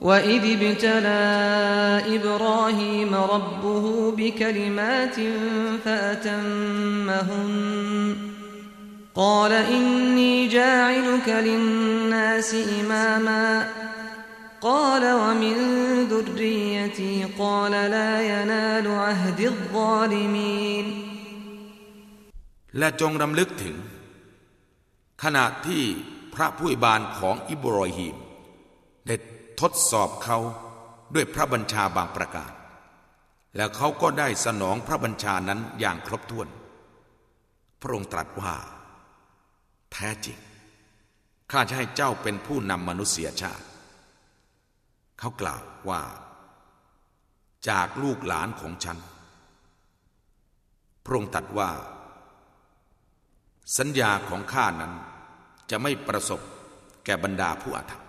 وإذ ابتلى إبراهيم ربه بكلمات فأتمهن قال إني جاعلك للناس إماما قال ومن ذريتي قال لا ينال عهد الظالمين และจงรำลึกถึง ขณะที่พระผู้บานของอิบรอฮีมได้ ทดสอบเขาด้วยพระบัญชาบางประการ แล้วเขาก็ได้สนองพระบัญชานั้นอย่างครบถ้วน พระองค์ตรัสว่า แท้จริง ข้าจะให้เจ้าเป็นผู้นำมนุษยชาติ เขากล่าวว่า จากลูกหลานของฉัน พระองค์ตรัสว่า สัญญาของข้านั้นจะไม่ประสบแก่บรรดาผู้อาธรรม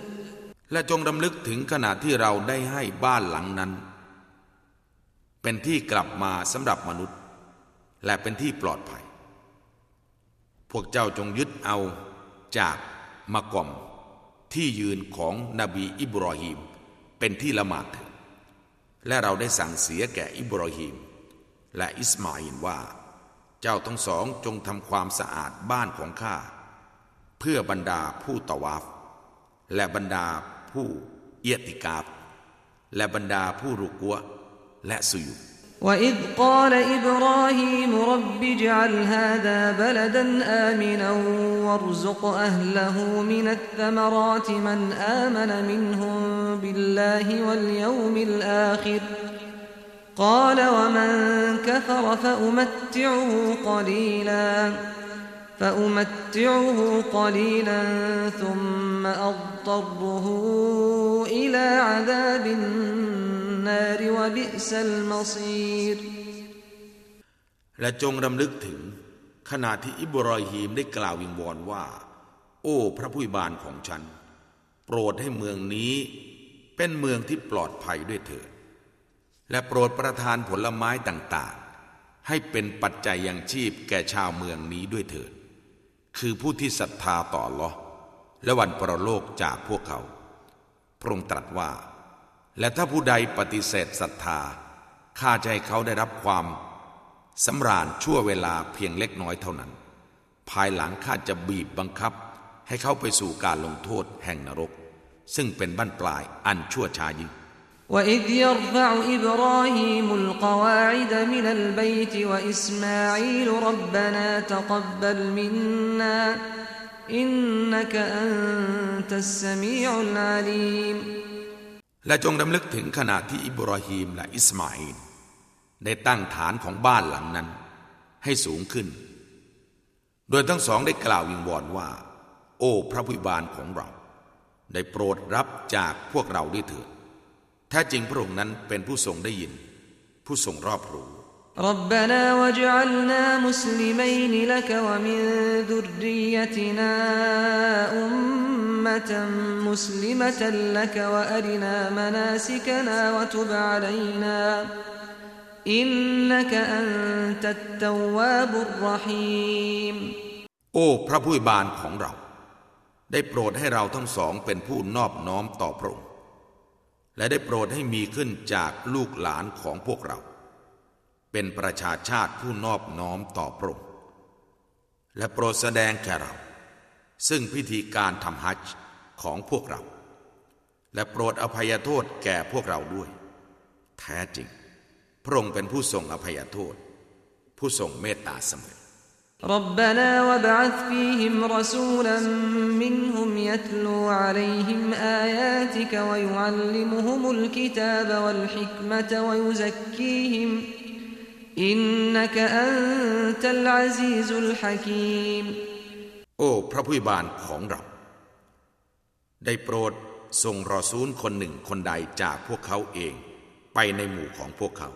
และจงรำลึกถึงขณะที่เราได้ให้บ้านหลังนั้น เป็นที่กลับมาสำหรับมนุษย์ และเป็นที่ปลอดภัย พวกเจ้าจงยึดเอาจากมากอม ที่ยืนของนบีอิบรอฮีม เป็นที่ละหมาดและเราได้สั่งเสียแก่อิบรอฮีม และอิสมาอินว่า เจ้าทั้งสองจงทำความสะอาดบ้านของข้า เพื่อบรรดาผู้ตวาฟและบรรดา ผู้เอียติกาบและบรรดาผู้รุกัวและสุยุ وإذ قال إبراهيم رب اجعل هذا بلدا آمنا وارزق أهله من الثمرات من آمن منهم بالله واليوم الآخر قال ومن كفر فأمتعه قليلا فأمتعه قليلا ثم أضطره إلى عذاب النار وبئس المصير และจงรำลึกถึง ขณะที่อิบรอฮีมได้กล่าววิงวอนว่า โอ้พระผู้บานของฉัน โปรดให้เมืองนี้เป็นเมืองที่ปลอดภัยด้วยเถิด และโปรดประทานผลไม้ต่างๆ ให้เป็นปัจจัยยังชีพแก่ชาวเมืองนี้ด้วยเถิด คือผู้ที่ศรัทธาต่อลอและวันปรโลกจากพวกเขา พระองค์ตรัสว่า และถ้าผู้ใดปฏิเสธศรัทธาข้าจะให้เขาได้รับความสำราญชั่วเวลาเพียงเล็กน้อยเท่านั้น ภายหลังข้าจะบีบบังคับ ให้เขาไปสู่การลงโทษแห่งนรก ซึ่งเป็นบั้นปลายอันชั่วช้ายิ่ง وإذ يرفع إبراهيم القواعد من البيت وإسماعيل ربنا تقبل منا إنك أنت السميع العليم และจงดำลึกถึงขณะที่อิบราฮิมและอิสมาอิลได้ตั้งฐานของบ้านหลังนั้น ให้สูงขึ้น โดยทั้งสองได้กล่าววิงวอนว่า โอ้พระผู้บานของเรา ได้โปรดรับจากพวกเราด้วยเถิด แท้จริงพระองค์นั้นเป็นผู้ทรงได้ยิน ผู้ทรงรอบรู้ ربنا واجعلنا مسلمين لك ومن ذريتنا أمة مسلمة لك وأرنا مناسكنا وتب علينا إنك أنت التواب الرحيم โอ้พระผู้บานของเรา ได้โปรดให้เราทั้งสองเป็นผู้นอบน้อมต่อพระองค์ และได้โปรดให้มีขึ้นจากลูกหลานของพวกเรา เป็นประชาชาติผู้นอบน้อมต่อพระองค์และโปรดแสดงแก่เรา ซึ่งพิธีการทำฮัจจ์ของพวกเรา และโปรดอภัยโทษแก่พวกเราด้วย แท้จริง พระองค์เป็นผู้ทรงอภัยโทษ ผู้ทรงเมตตาเสมอ ربنا وابعث فيهم رسولا منهم يتلو عليهم آياتك ويعلمهم الكتاب والحكمة ويزكيهم إنك أنت العزيز الحكيم โอ้พระผู้บานของเรา ได้โปรด ส่งรอซูลคนหนึ่งคนใดจากพวกเขาเองไปในหมู่ของพวกเขา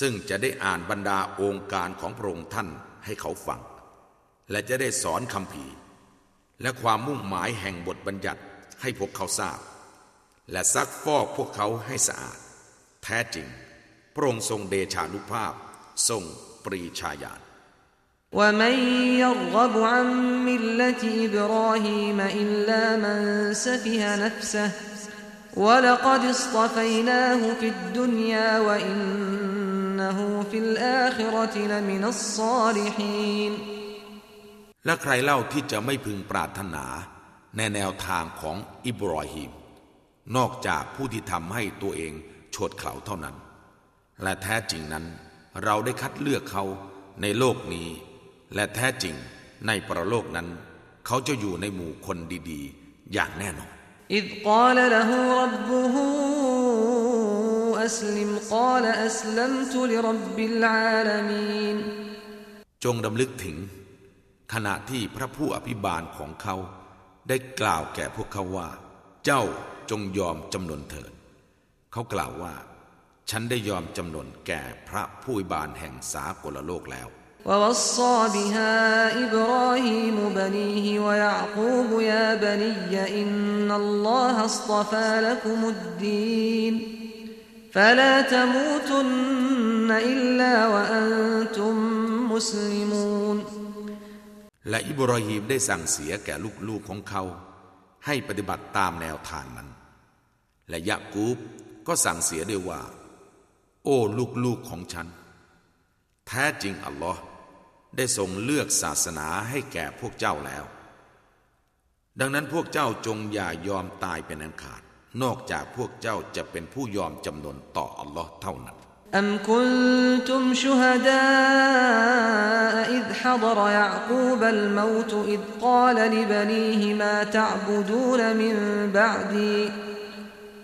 ซึ่งจะได้อ่านบรรดาองค์การของพระองค์ท่านให้เขาฟัง และจะได้สอนคำภีและความมุ่งหมายแห่งบทบัญญัติให้พวกเขาทราบ และซักฟอกพวกเขาให้สะอาด แท้จริง พระองค์ทรงเดชานุภาพทรงปรีชาญาณ ومن يرغب عن ملة إبراهيم إلا من سفه نفسه ولقد اصطفيناه في الدنيا وإنه في الآخرة لمن الصالحين และใครเล่าที่จะไม่พึงปรารถนาในแนวทางของอิบรอฮิมนอกจากผู้ที่ทำให้ตัวเองโฉดเข่าเท่านั้น และแท้จริงนั้น เราได้คัดเลือกเขาในโลกนี้ และแท้จริงในประโลกนั้น เขาจะอยู่ในหมู่คนดีๆ อย่างแน่นอน إذ قال له ربه أسلم قال أسلمت لرب العالمين จงดำลึกถึง ขณะที่พระผู้อภิบาลของเขา ได้กล่าวแก่พวกเขาว่า เจ้าจงยอมจำนนเถิด เขากล่าวว่า ฉันได้ยอมจำนนแก่พระผู้อภิบาลแห่งสากลโลกแล้ว ووصى بها إبراهيم بنيه ويعقوب يا بني إن الله اصطفى لكم الدين فلا تموتن إلا وأنتم مسلمون และอิบราฮิมได้สั่งเสียแก่ลูกๆของเขา ให้ปฏิบัติตามแนวทางนั้น และยะกูบก็สั่งเสียด้วยว่า โอ้ลูกๆของฉัน แท้จริงอัลลอฮ์ได้ทรงเลือกศาสนาให้แก่พวกเจ้าแล้ว ดังนั้นพวกเจ้าจงอย่ายอมตายเป็นอันขาด นอกจากพวกเจ้าจะเป็นผู้ยอมจำนนต่ออัลลอฮ์เท่านั้น أم كنتم شهداء إذ حضر يعقوب الموت إذ قال لبنيه ما تعبدون من بعدي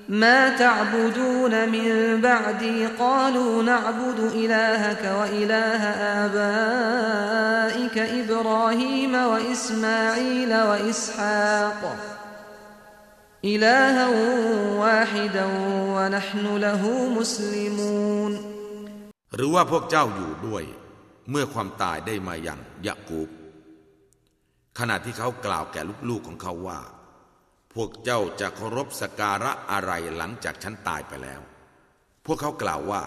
ما تعبدون من بعدي قالوا نعبد إلهك وإله آبائك إبراهيم وإسماعيل وإسحاق إلها واحدا ونحن له مسلمون หรือว่าพวกเจ้าอยู่ด้วย เมื่อความตายได้มาอย่างยะกูบ ขณะที่เขากล่าวแก่ลูกๆของเขาว่า พวกเจ้าจะเคารพสการะอะไรหลังจากฉันตายไปแล้ว พวกเขากล่าวว่า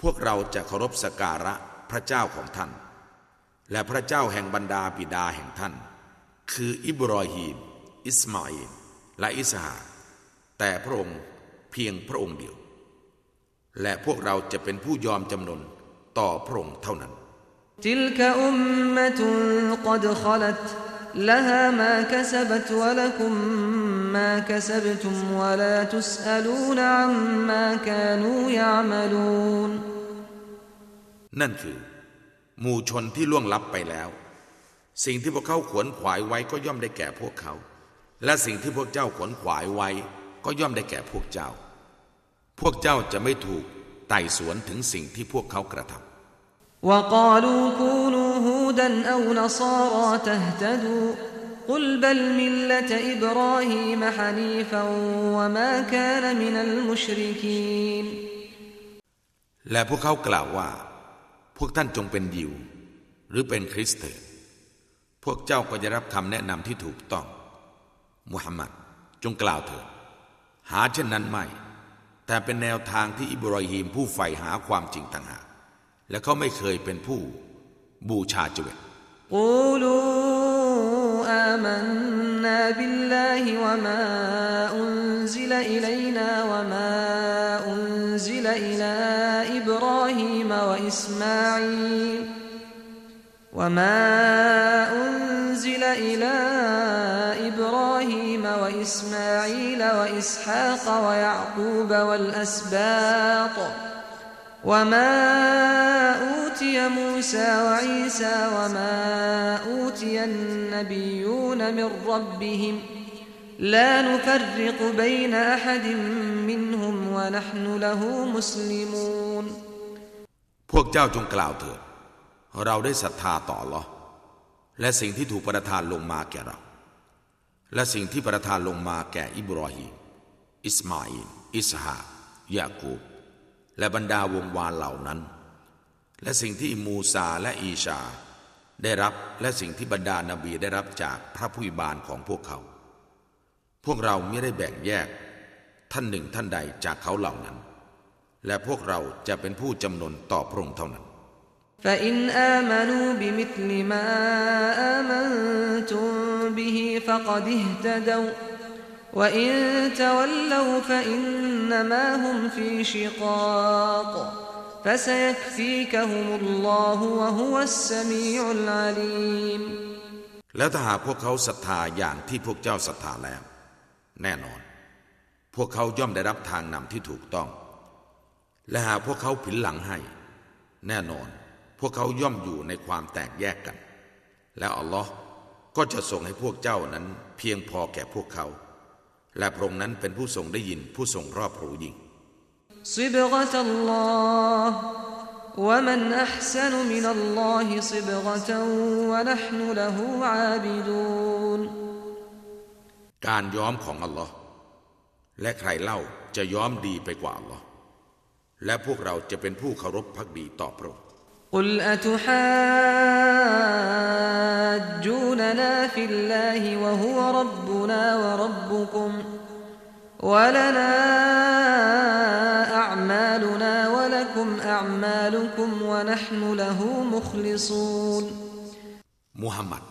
พวกเราจะเคารพสการะพระเจ้าของท่าน และพระเจ้าแห่งบรรดาบิดาแห่งท่าน คืออิบรอฮีม อิสมาอิล และอิสหาแต่พระองค์เพียงพระองค์เดียว และพวกเราจะเป็นผู้ยอมจำนนต่อพระองค์เท่านั้น تلك أمة قد خلت لها ما كسبت ولكم ما كسبتم ولا تسألون عما كانوا يعملون นั่นคือ หมู่ชนที่ล่วงลับไปแล้ว สิ่งที่พวกเขาขวนขวายไว้ก็ย่อมได้แก่พวกเขา และสิ่งที่พวกเจ้าขวนขวายไว้ก็ย่อมได้แก่พวกเจ้า พวกเจ้าจะไม่ถูกไต่สวนถึงสิ่งที่พวกเขากระทำ وقالوا كونوا هودا أو نصارى تهتدوا قل بل ملة إبراهيم حنيفا وما كان من المشركين และพวกเขากล่าวว่า พวกท่านจงเป็นยิว หรือเป็นคริสเตียนพวกเจ้าก็จะรับคำแนะนำที่ถูกต้อง มุฮัมมัดจงกล่าวเถิดหาเช่นนั้นไม่ แต่เป็นแนวทางที่อิบรอฮีมผู้ใฝ่หาความจริงต่างหากและเขาไม่เคยเป็นผู้บูชาเจว็ดقولوا آمنا بالله وما أنزل إلينا وما أنزل إلىอิบรอฮีมวะอิสมาอีลวะมาอุน إلى إبراهيم وإسماعيل وإسحاق ويعقوب والأسباط وما أوتي موسى وعيسى وما أوتي النبيون من ربهم لا نفرق بين أحد منهم ونحن له مسلمون พวกเจ้าจงกล่าวเถิด เราได้ศรัทธาต่อ Allah และสิ่งที่ถูกประทานลงมาแก่เรา และสิ่งที่ประทานลงมาแก่อิบรอฮีมอิสมาอินอิสฮายากูบ และบรรดาวงวานเหล่านั้น และสิ่งที่มูซาและอีชา ได้รับและสิ่งที่บรรดานาบีได้รับจากพระผู้บานของพวกเขา พวกเราไม่ได้แบ่งแยก ท่านหนึ่งท่านใดจากเขาเหล่านั้น และพวกเราจะเป็นผู้จำนนต่อพระองค์เท่านั้น فإن آمنوا بمثل ما آمنتم به فقد اهتدوا وإن تولوا فإنما هم في شقاق فسيكفيكهم الله وهو السميع العليم แล้วถ้าหากพวกเขาศรัทธาอย่างที่พวกเจ้าศรัทธาแล้ว แน่นอน พวกเขาย่อมได้รับทางนำที่ถูกต้อง และหากพวกเขาผินหลังให้ แน่นอน พ วกเขาย่อมอยู่ในความแตกแยกกัน แล้วอัลลอฮ์ก็จะส่งให้พวกเจ้านั้นเพียงพอแก่พวกเขาและพระองค์นั้นเป็นผู้ทรงได้ยินผู้ทรงรอบรู้ยิ่ง صبغة الله ومن أحسن من الله صبغة ونحن له عابدون การย้อมของอัลลอฮ์และใครเล่าจะย้อมดีไปกว่าอัลลอฮ์และพวกเราจะเป็นผู้เคารพพักดีต่อพระองค์ قل أتحاجوننا في الله وهو ربنا وربكم ولنا أعمالنا ولكم أعمالكم ونحن له مخلصون มุฮัมมัด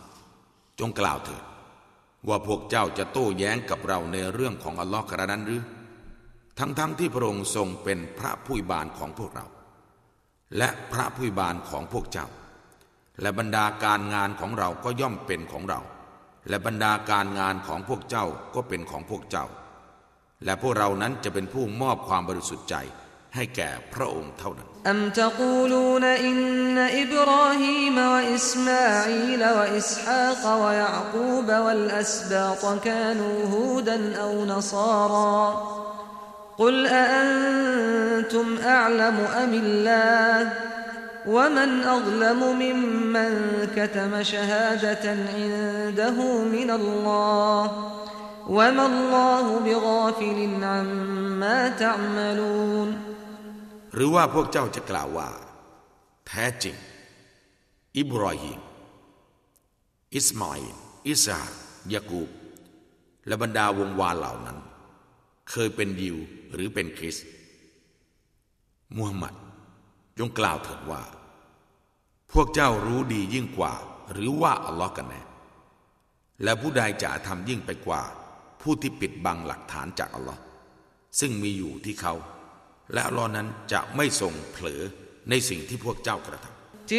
จงกล่าวเถิดว่าพวกเจ้าจะโต้แย้งกับเราในเรื่องของอัลลอฮ์กระนั้นหรือ ทั้งๆทที่พระองค์ทรงเป็นพระผู้บานของพวกเรา และพระผู้บานของพวกเจ้า และบรรดาการงานของเราก็ย่อมเป็นของเรา และบรรดาการงานของพวกเจ้าก็เป็นของพวกเจ้า และพวกเรานั้นจะเป็นผู้มอบความบริสุทธิ์ใจให้แก่พระองค์เท่านั้นอัมตะกูลูนอินนอิบรอฮีมวะอิสมาอีลวะอิสฮากวะยะกูบวะลอัสบาตกานูฮูดันอวนซารา قل أأنتم أعلم أم الله ومن أظلم ممن كتم شهادة عنده من الله وما الله بغافل عما تعملون หรือว่าพวกเจ้าจะกล่าวว่า แท้จริง อิบรอฮิมอิสมาอิลอิสฮายากูบ และบรรดาวงวานเหล่านั้น เคยเป็นยิวหรือเป็นคริสต์มูฮัมหมัดจงกล่าวเถิดว่า พวกเจ้ารู้ดียิ่งกว่า หรือว่าอัลลอฮ์กันแน่และผู้ใดจะทำยิ่งไปกว่า ผู้ที่ปิดบังหลักฐานจากอัลลอฮ์ซึ่งมีอยู่ที่เขา และอัลลอฮ์นั้นจะไม่ทรงเผลอในสิ่งที่พวกเจ้ากระทำ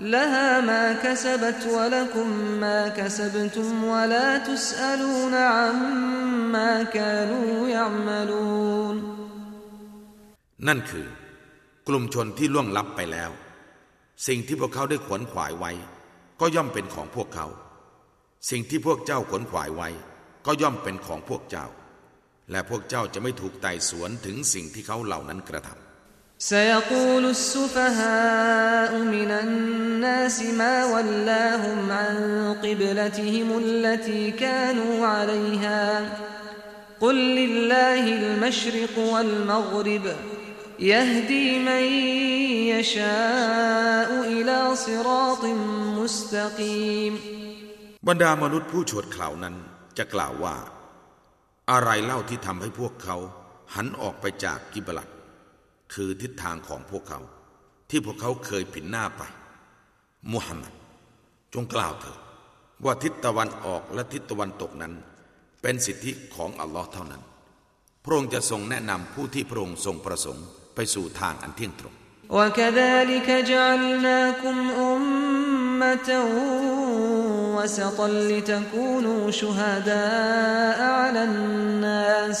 لها ما كسبت ولكم ما كسبتم ولا تسألون عما كانوا يعملون นั่นคือกลุ่มชนที่ล่วงลับไปแล้ว สิ่งที่พวกเขาได้ขวนขวายไว้ ก็ย่อมเป็นของพวกเขา สิ่งที่พวกเจ้าขวนขวายไว้ ก็ย่อมเป็นของพวกเจ้า และพวกเจ้าจะไม่ถูกไต่สวนถึงสิ่งที่เขาเหล่านั้นกระทำ سيقول السفهاء من الناس ما ولاهم عن قبلتهم التي كانوا عليها قل لله المشرق والمغرب يهدي من يشاء إلى صراط مستقيم บรรดามนุษย์ผู้โฉดเข่าวนั้นจะกล่าวว่า อะไรเล่าที่ทำให้พวกเขาหันออกไปจากกิบลัด คือทิศทางของพวกเขา ที่พวกเขาเคยผินหน้าไป มุฮัมมัดจงกล่าวเถิดว่าทิศตะวันออกและทิศตะวันตกนั้น เป็นสิทธิของอัลลอฮ์เท่านั้น พระองค์จะทรงแนะนำผู้ที่พระองค์ทรงประสงค์ไปสู่ทางอันเที่ยงตรง وكذلك جعلناكم أمة وسطا لتكونوا شهداء على الناس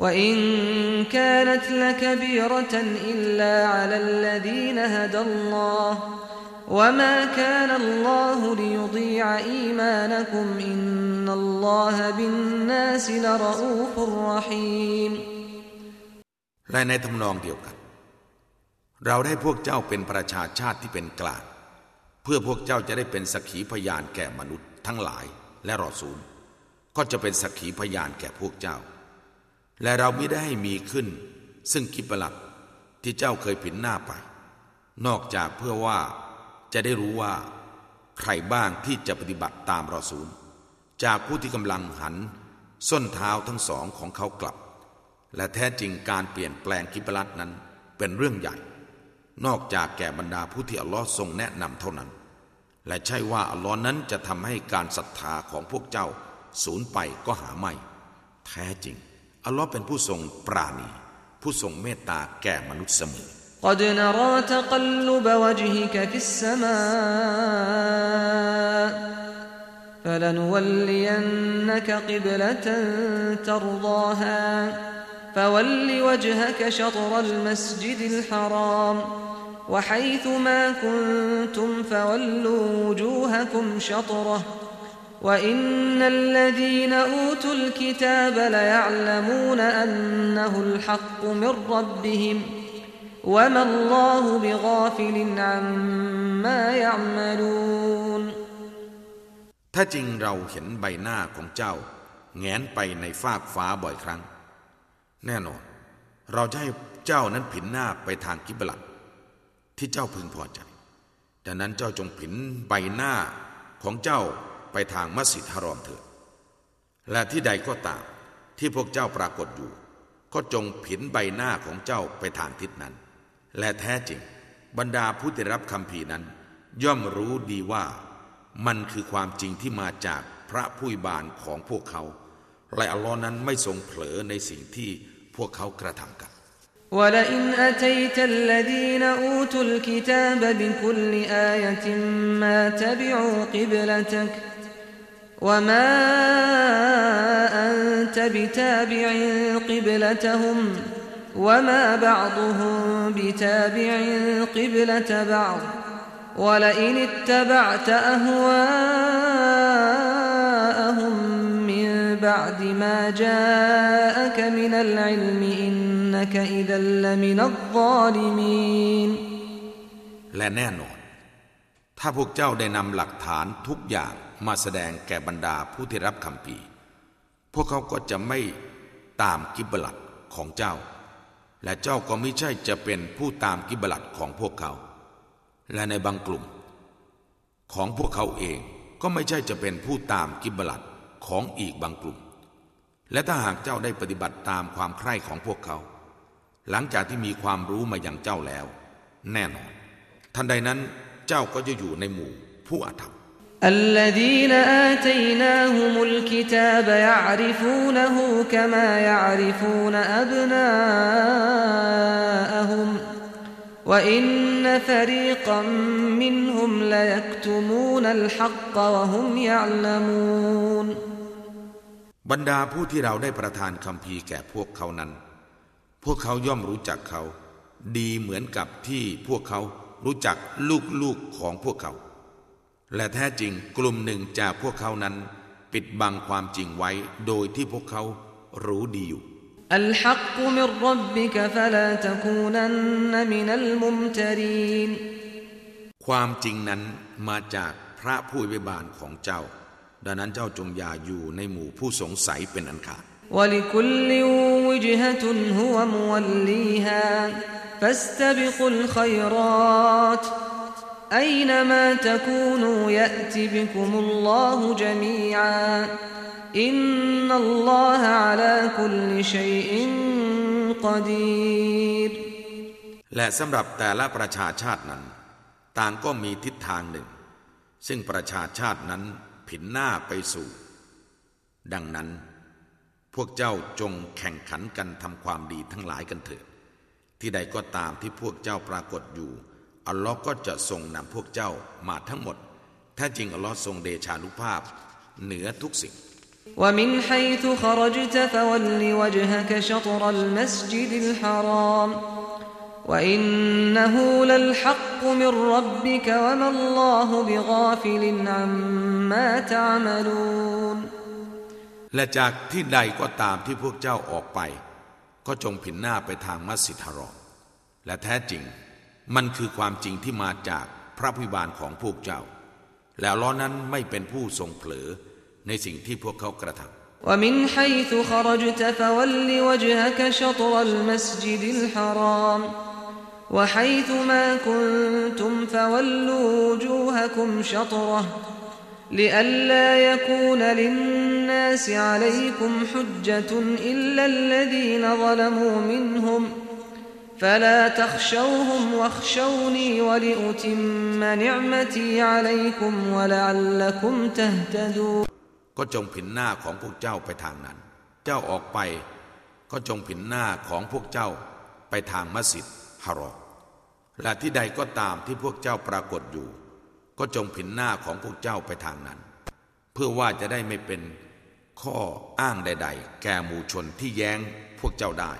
وإن كانت لكبيرة إلا على الذين هدى الله وما كان الله ليضيع إيمانكم إن الله بالناس لرؤوف رحيم และในทำนองเดียวกัน เราได้พวกเจ้าเป็นประชาชาติที่เป็นกลางเพื่อพวกเจ้าจะได้เป็นสักขีพยานแก่มนุษย์ทั้งหลายและรอซูล ก็จะเป็นสักขีพยานแก่พวกเจ้า และเราไม่ได้ให้มีขึ้น ซึ่งกิบลักที่เจ้าเคยผินหน้าไป นอกจากเพื่อว่าจะได้รู้ว่า ใครบ้างที่จะปฏิบัติตามรอซูล จากผู้ที่กำลังหัน ส้นเท้าทั้งสองของเขากลับ และแท้จริงการเปลี่ยนแปลงกิบลัดนั้นเป็นเรื่องใหญ่ นอกจากแก่บรรดาผู้ที่อัลลอฮ์ทรงแนะนำเท่านั้น และใช่ว่าอัลลอฮ์นั้นจะทำให้การศรัทธาของพวกเจ้าสูญไปก็หาไม่ แท้จริง อัลลอฮ์เป็นผู้ทรงปราณี ผู้ทรงเมตตาแก่มนุษย์เสมอ قد نرى تقلب وجهك في السماء فلنولينك قبلة ترضاها فول وجهك شطر المسجد الحرام وحيث ما كنتم فولوا وجوهكم شطره وإن الذين أوتوا الكتاب ليعلمون أنه الحق من ربهم وما الله بغافل عما يعملون ถ้าจริงเราเห็นใบหน้าของเจ้าแงนไปในฟากฟ้าบ่อยครั้งแน่นอน เราจะให้เจ้านั้นผินหน้าไปทางกิบลัดที่เจ้าพึงพอใจดังนั้นเจ้าจงผินใบหน้าของเจ้า ไปทางมัสยิดฮารอมเถิด และที่ใดก็ตามที่พวกเจ้าปรากฏอยู่ ก็จงผินใบหน้าของเจ้าไปทางทิศนั้น และแท้จริง บรรดาผู้ที่รับคำพีนั้น ย่อมรู้ดีว่ามันคือความจริงที่มาจากพระผู้บานของพวกเขาและอัลลอฮ์นั้นไม่ทรงเผลอในสิ่งที่พวกเขากระทำกัน ولئن أتيت الذين أوتوا الكتاب بكل آية ما تبعوا قبلتك وما أنت بتابع قبلتهم وما بعضهم بتابع قبلة بعض ولئن اتبعت أهواءهم بعد ما جاءك من العلم إنك إذا لمن الظالمين และแน่นอน ถ้าพวกเจ้าได้นำหลักฐานทุกอย่าง มาแสดงแก่บรรดาผู้ที่รับคำพีพวกเขาก็จะไม่ตามกิบลัดของเจ้า และเจ้าก็ไม่ใช่จะเป็นผู้ตามกิบลัดของพวกเขา และในบางกลุ่ม ของพวกเขาเองก็ไม่ใช่จะเป็นผู้ตามกิบลัดของอีกบางกลุ่ม และถ้าหากเจ้าได้ปฏิบัติตามความใคร่ของพวกเขา หลังจากที่มีความรู้มาอย่างเจ้าแล้ว แน่นอน ทันใดนั้นเจ้าก็จะอยู่ในหมู่ผู้อาธรรม الذين آتيناهم الكتاب يعرفونه كما يعرفون أبناءهم وإن فريقا منهم ليكتمون الحق وهم يعلمون บรรดาผู้ที่เราได้ประทานคำพีแก่พวกเขานั้น พวกเขาย่อมรู้จักเขา ดีเหมือนกับที่พวกเขารู้จักลูกๆของพวกเขา และแท้จริงกลุ่มหนึ่งจากพวกเขานั้น ปิดบังความจริงไว้โดยที่พวกเขารู้ดีอยู่ความจริงนั้นมาจากพระผู้วิบาลของเจ้า ดังนั้นเจ้าจงอย่าอยู่ในหมู่ผู้สงสัยเป็นอันขาด أينما تكونوا يأت بكم الله جميعا إن الله على كل شيء قدير และสำหรับแต่ละประชาชาตินั้น ต่างก็มีทิศทางหนึ่ง ซึ่งประชาชาตินั้นผินหน้าไปสู่ ดังนั้น พวกเจ้าจงแข่งขันกันทำความดีทั้งหลายกันเถิด ที่ใดก็ตามที่พวกเจ้าปรากฏอยู่ อัลลอฮ์ก็จะทรงนำพวกเจ้ามาทั้งหมด แท้จริงอัลลอฮ์ทรงเดชานุภาพ เหนือทุกสิ่ง ومن حيث خرجت فول وجهك شطر المسجد الحرام وإنه للحق من ربك وما الله بغافل عما تعملون และจากที่ใดก็ตามที่พวกเจ้าออกไป ก็จงผินหน้าไปทางมัสยิดฮารอมและแท้จริง มันคือความจริงที่มาจากพระพิบาลของพวกเจ้า แล้วล้อนั้นไม่เป็นผู้ทรงเผลอในสิ่งที่พวกเขากระทำ ومن حيث خرجت فول وجهك شطر المسجد الحرام وحيث ما كنتم فولوا وجوهكم شطره لئلا يكون للناس عليكم حجة إلا الذين ظلموا منهم فلا تخشوهم واخشوني ولأتم نعمتي عليكم ولعلكم تهتدون ก็จงผินหน้าของพวกเจ้าไปทางนั้น เจ้าออกไป ก็จงผินหน้าของพวกเจ้าไปทางมัสยิดฮารอมและที่ใดก็ตามที่พวกเจ้าปรากฏอยู่ ก็จงผินหน้าของพวกเจ้าไปทางนั้น เพื่อว่าจะได้ไม่เป็นข้ออ้างใด ๆ แก่หมู่ชนที่แย้งพวกเจ้าได้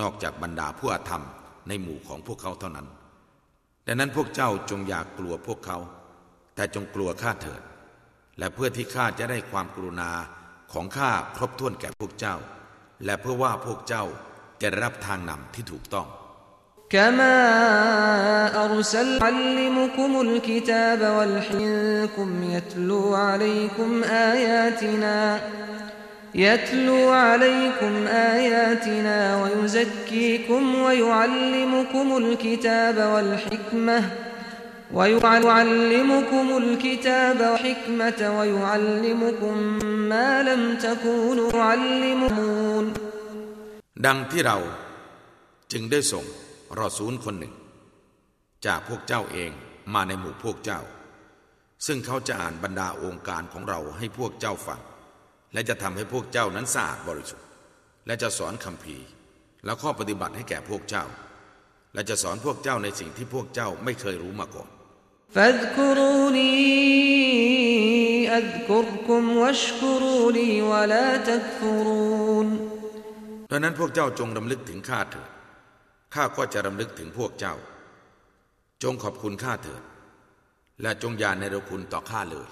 นอกจากบรรดาผู้อาธรรมในหมู่ของพวกเขาเท่านั้น ดังนั้นพวกเจ้าจงอย่ากกลัวพวกเขา แต่จงกลัวข้าเถิด และเพื่อที่ข้าจะได้ความกรุณาของข้าครบถ้วนแก่พวกเจ้า และเพื่อว่าพวกเจ้าจะได้รับทางนำที่ถูกต้อง كما أرسل يعلمكم الكتاب والحكم يتلو عليكم آياتنا يتلو عليكم آياتنا ويزكيكم ويعلمكم الكتاب والحكمة ويعلمكم الكتاب والحكمة ويعلمكم ما لم تكونوا تعلمون ดังที่เราจึงได้ส่งรอซูลคนหนึ่ง จากพวกเจ้าเองมาในหมู่พวกเจ้า ซึ่งเขาจะอ่านบรรดาองค์การของเราให้พวกเจ้าฟัง และจะทำให้พวกเจ้านั้นสะอาดบริสุทธิ์ และจะสอนคำภีและข้อปฏิบัติให้แก่พวกเจ้า และจะสอนพวกเจ้าในสิ่งที่พวกเจ้าไม่เคยรู้มาก่อน ดังนั้นพวกเจ้าจงรำลึกถึงข้าเถิด ข้าก็จะรำลึกถึงพวกเจ้า จงขอบคุณข้าเถิด และจงอย่าในรคุณต่อข้าเลย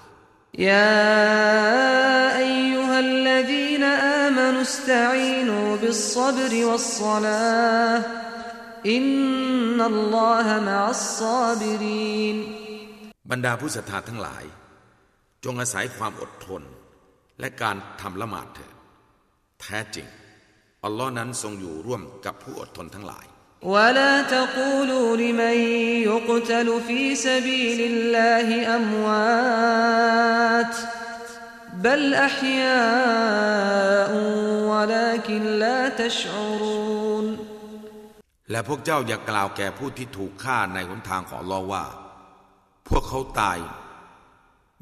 يا أيها الذين آمنوا استعينوا بالصبر والصلاة إن الله مع الصابرين บรรดาผู้ศรัทธาทั้งหลาย จงอาศัยความอดทน และการทำละหมาดเถิด แท้จริง อัลลอฮ์นั้นทรงอยู่ร่วมกับผู้อดทนทั้งหลาย ولا تقولوا لمن يقتل في سبيل الله أموات بل أحياء ولكن لا تشعرون และพวกเจ้าอย่ากล่าวแก่ผู้ที่ถูกฆ่าในหนทางของอัลลอฮ์ว่า พวกเขาตาย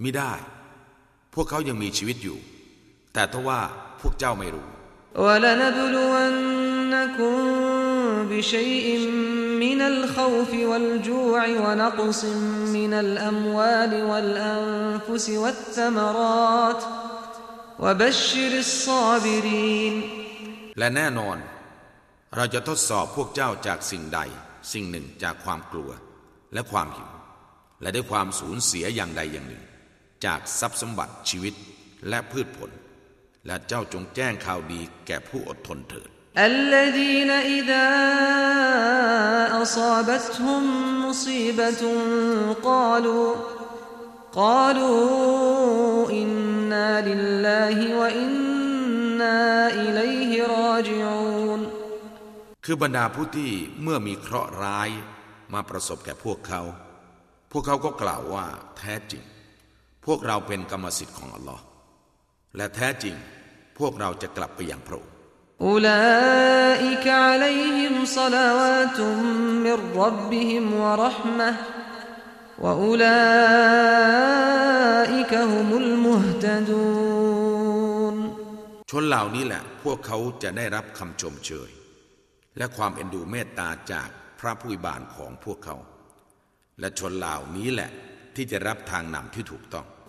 มิได้ พวกเขายังมีชีวิตอยู่ แต่ทว่าพวกเจ้าไม่รู้ ولنبلونكم بشيء من الخوف والجوع ونقص من الأموال والأنفس والثمرات وبشر الصابرين และแน่นอน เราจะทดสอบพวกเจ้าจากสิ่งใด สิ่งหนึ่งจากความกลัวและความหิว และได้ความสูญเสียอย่างใดอย่างหนึ่ง จากทรัพย์สมบัติชีวิตและพืชผล และเจ้าจงแจ้งข่าวดีแก่ผู้อดทนเถิด الذين إذا أصابتهم مصيبة قالوا قالوا إنا لله وإنا إليه راجعون คือบรรดาผู้ที่เมื่อมีเคราะห์ร้ายมาประสบแก่พวกเขา พวกเขาก็กล่าวว่าแท้จริง พวกเราเป็นกรรมสิทธิ์ของอัลลอฮ์และแท้จริง พวกเราจะกลับไปอย่างพระองค์ أولئك عليهم صلوات من ربهم ورحمة وأولئك هم المهتدون ชนเหล่านี้แหละ พวกเขาจะได้รับคำชมเชย และความเอ็นดูเมตตาจากพระผู้บานของพวกเขา และชนเหล่านี้แหละที่จะรับทางนำที่ถูกต้อง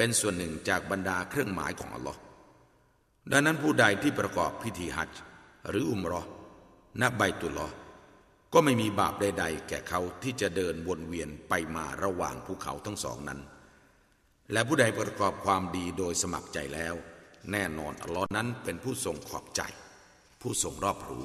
เป็นส่วนหนึ่งจากบรรดาเครื่องหมายของอัลลอฮ์ดังนั้นผู้ใดที่ประกอบพิธีฮัจจ์หรืออุมรอณใบตุลลอก็ไม่มีบาปใดๆ แก่เขาที่จะเดินวนเวียนไปมาระหว่างภูเขาทั้งสองนั้น และผู้ใดประกอบความดีโดยสมัครใจแล้ว แน่นอนอัลลอฮ์นั้นเป็นผู้ทรงขอบใจ ผู้ทรงรอบรู้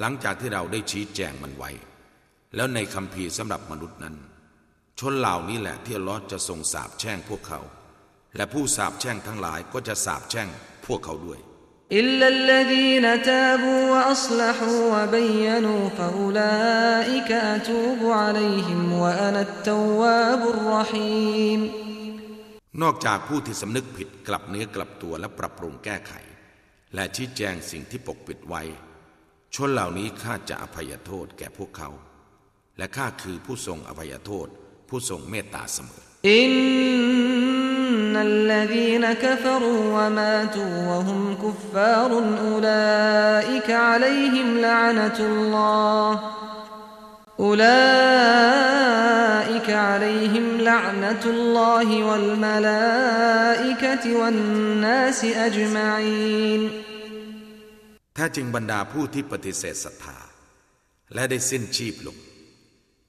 หลังจากที่เราได้ชี้แจงมันไว้ แล้วในคำพีสำหรับมนุษย์นั้น ชนเหล่านี้แหละที่ลอดจะทรงสาบแช่งพวกเขา และผู้สาบแช่งทั้งหลายก็จะสาบแช่งพวกเขาด้วยอิลลัลลดีนตาบูวะอัลลฮูวะบัยนูฟะอุลาอิกะตูบุอะลัยฮิมวะอานัตตวาบุรรหีมนอกจากผู้ที่สำนึกผิดกลับเนื้อกลับตัวและปรับปรุงแก้ไข และชี้แจงสิ่งที่ปกปิดไว้ ชนเหล่านี้ข้าจะอภัยโทษแก่พวกเขา และข้าคือผู้ทรงอภัยโทษ ผู้ทรงเมตตาเสมอ إن الذين كفروا وماتوا وهم كفار أولئك عليهم لعنة الله أولئك عليهم لعنة الله والملائكة والناس أجمعين แ ท้จริงบรรดาผู้ที่ปฏิเสธศรัทธา และได้สิ้นชีพลง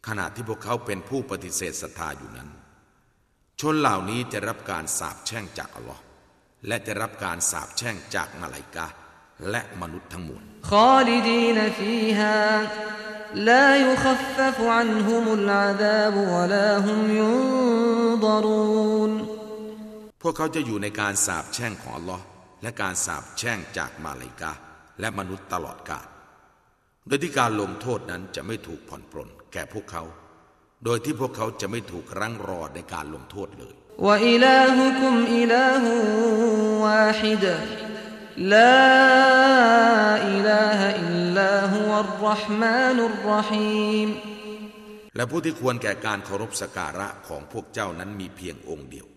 ขณะที่พวกเขาเป็นผู้ปฏิเสธศรัทธาอยู่นั้น ชนเหล่านี้จะรับการสาบแช่งจากอัลลอฮ์และจะรับการสาบแช่งจากมาลายกาและมนุษย์ทั้งมวลขอลิดีนฟีฮาลายุขฟฟอันฮุมุลอาดาบวลาฮุมยุนดรูนพวกเขาจะอยู่ในการสาบแช่งของอัลลอฮ์และการสาบแช่งจากมาลายกา และมนุษย์ตลอดกาลโดยที่การลงโทษนั้นจะไม่ถูกผ่อนปลนแก่พวกเขา โดยที่พวกเขาจะไม่ถูกรั้งรอในการลงโทษเลยวะอิลาฮุคุมอิลาฮุวาฮิดลาอิลาฮะอิลลาฮุวัรราะห์มานุรราะฮีมและผู้ที่ควรแก่การเคารพสักการะของพวกเจ้านั้นมีเพียงองค์เดียว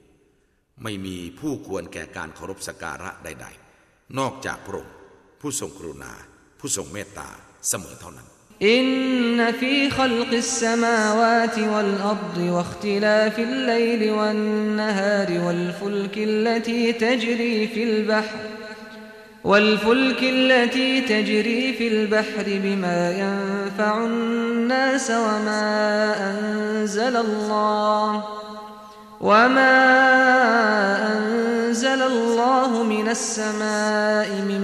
ไม่มีผู้ควรแก่การเคารพสักการะใด ๆ นอกจากพระองค์ ผู้ทรงกรุณา ผู้ทรงเมตตาเสมอเท่านั้นอินนฟีขลกสมาวาติวัลอัรฎวัคติลาฟิลไลลวันนฮาริวัลฟุลกิลลตีตจรีฟิลบห์ والفلك التي تجري في البحر بما ينفع الناس وما أنزل الله وما أنزل الله من السماء من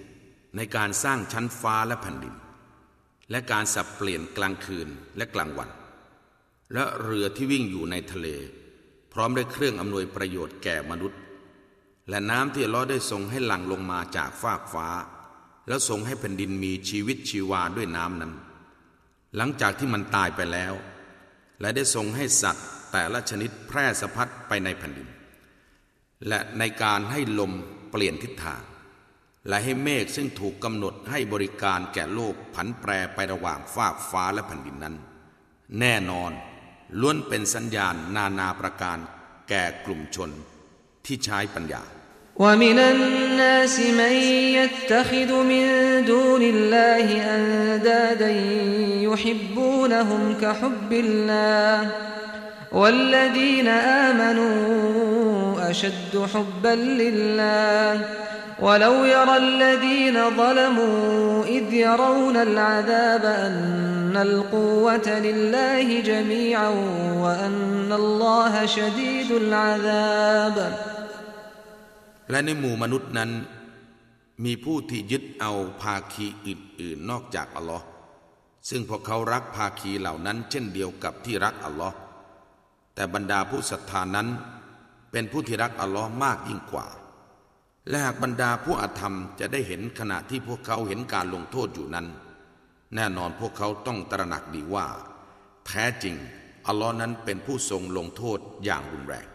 ในการสร้างชั้นฟ้าและแผ่นดิน และการสับเปลี่ยนกลางคืนและกลางวัน และเรือที่วิ่งอยู่ในทะเล พร้อมด้วยเครื่องอำนวยประโยชน์แก่มนุษย์ และน้ำที่ล้อได้ทรงให้หลั่งลงมาจากฟากฟ้า แล้วทรงให้แผ่นดินมีชีวิตชีวาด้วยน้ำนั้น หลังจากที่มันตายไปแล้ว และได้ทรงให้สัตว์แต่ละชนิดแพร่สะพัดไปในแผ่นดิน และในการให้ลมเปลี่ยนทิศทาง และให้เมฆซึ่งถูกกำหนดให้บริการแก่โลกผันแปรไประหว่างฟากฟ้าและแผ่นดินนั้น แน่นอนล้วนเป็นสัญญาณนานาประการแก่กลุ่มชนที่ใช้ปัญญา ومن الناس من يتخذ من دون الله أندادا يحبونهم كحب الله والذين آمنوا أشد حبا لله ولو يرى الذين ظلموا إذ يرون العذاب أن القوة لله جميعا وأن الله شديد العذاب และในหมู่มนุษย์นั้น มีผู้ที่ยึดเอาภาคีอื่นๆนอกจากอัลลอฮ์ซึ่งพวกเขารักภาคีเหล่านั้น เช่นเดียวกับที่รักอัลลอฮ์แต่บรรดาผู้ศรัทธานั้น เป็นผู้ที่รักอัลลอฮ์มากยิ่งกว่า และหากบรรดาผู้อาธรรมจะได้เห็นขณะที่พวกเขาเห็นการลงโทษอยู่นั้น แน่นอนพวกเขาต้องตระหนักดีว่า แท้จริง อัลลอฮ์นั้นเป็นผู้ทรงลงโทษอย่างรุนแรง